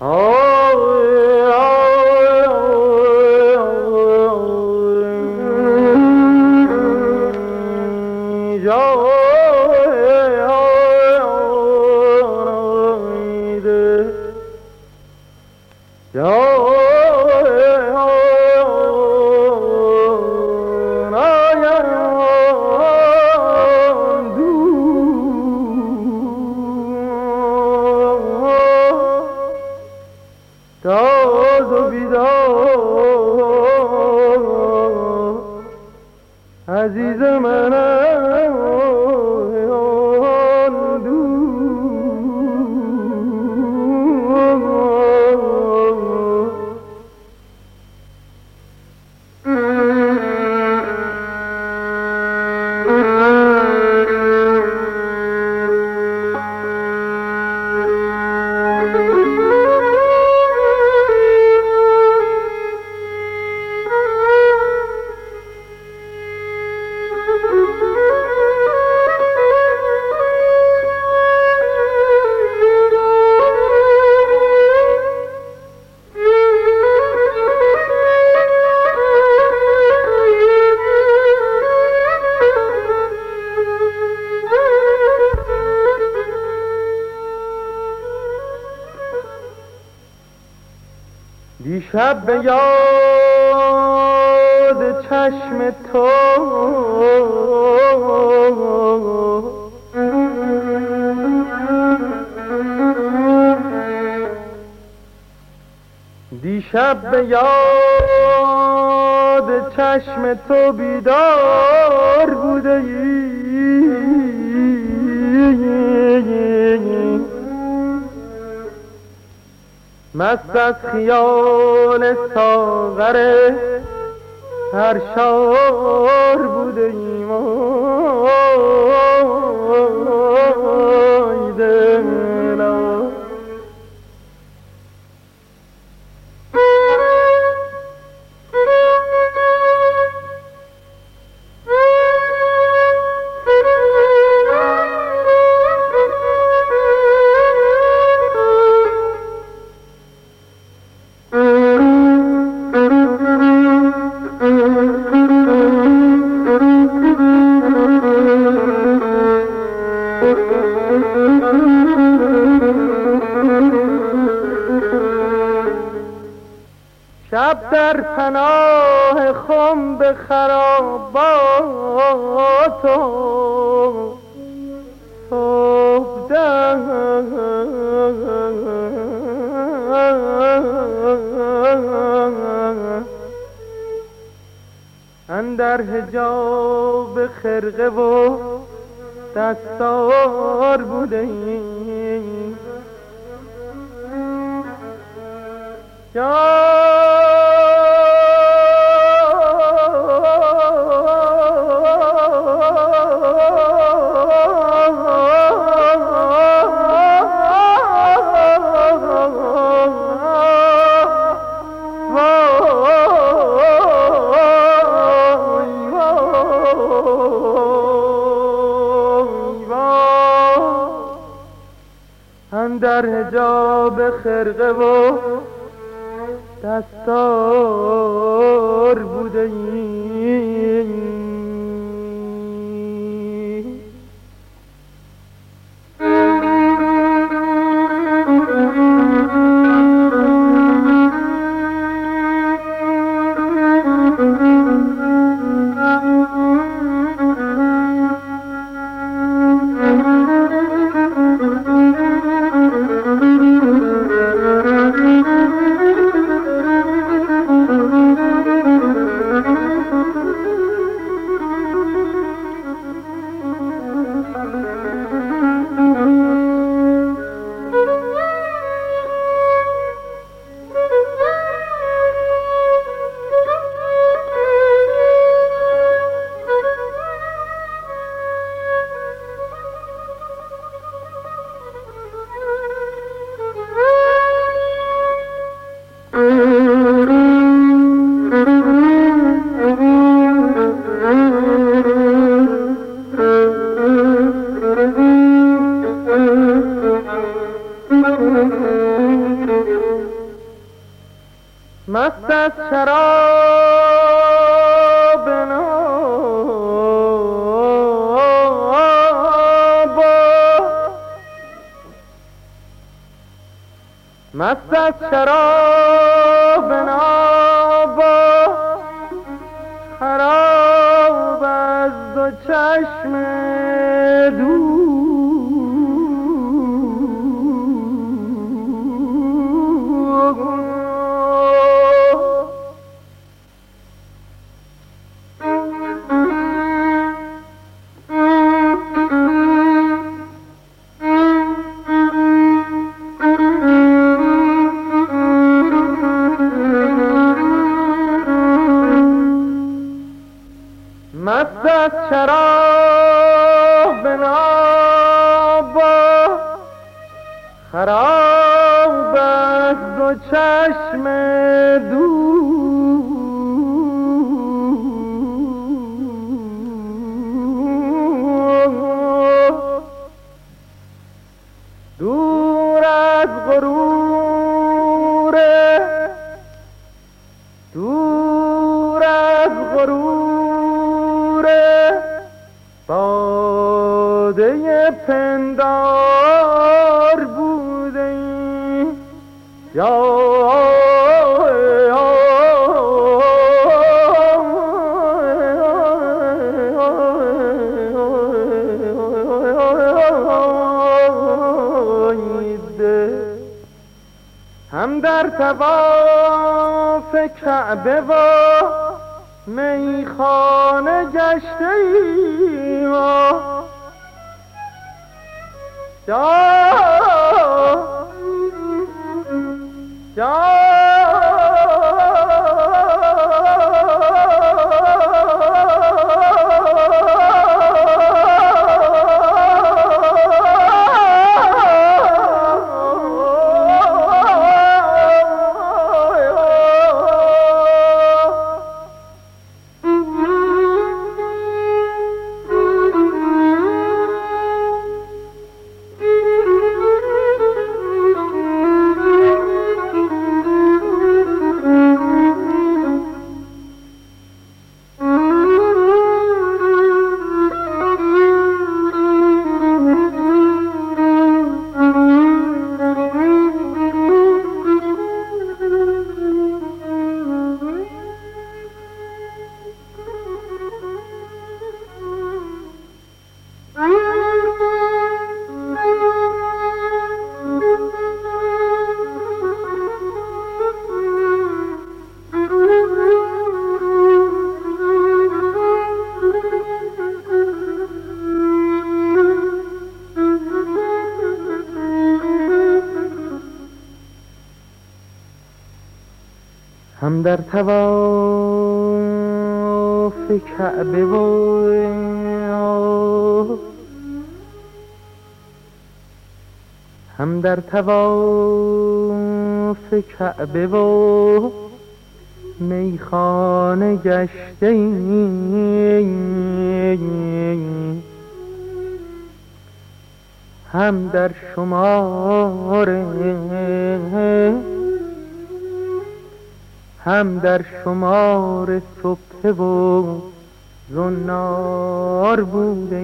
Oh, داد و بیداد عزیز منم شب به یاد چشم تو. دیشب به یاد چشم تو بیدار بوده ای. مست از خیال ساغر هر شار بوده ایم شب در پناه خم به خرابات و اندر هجاب خرقه و دستار بوده ایم. در حجاب خرقه و دستار بوده این مست از شراب ناب مست از شراب ناب خراب از دو چشم مست خراب از دو چشم دور. دور از غرور. دور از غرور. باده پندار. هم در تواف کعبه و میخانه گشته ای جا Don't هم در تواف کعبه و هم در تواف کعبه و میخانه گشته هم در شمار هم در شمار صبح و زنار بوده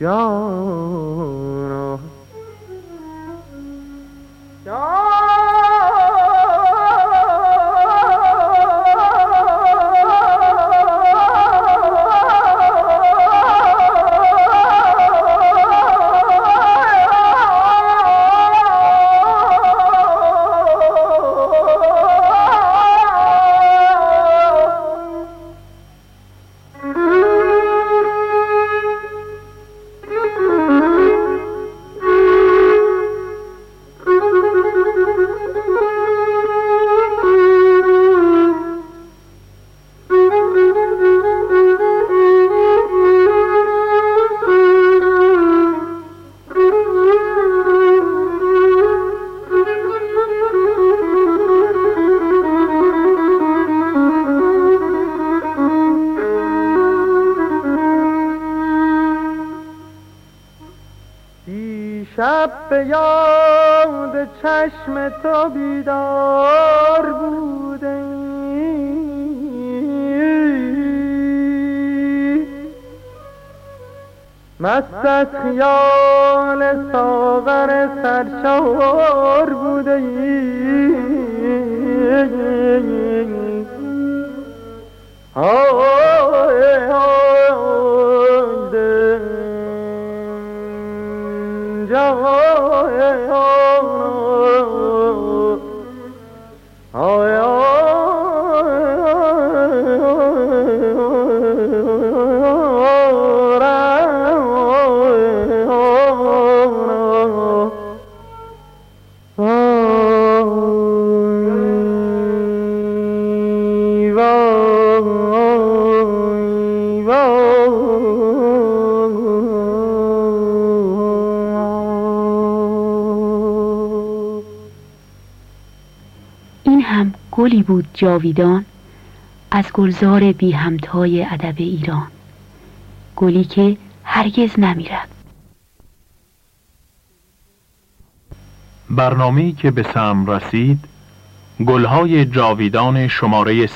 جانا. شب به یاد چشم تو بیدار بوده. مست از خیال ساغر سرشار بوده. جهان آیا گلی بود جاویدان از گلزار بی همتای ادب ایران گلی که هرگز نمیرد. برنامه‌ای که به سم رسید گلهای جاویدان شماره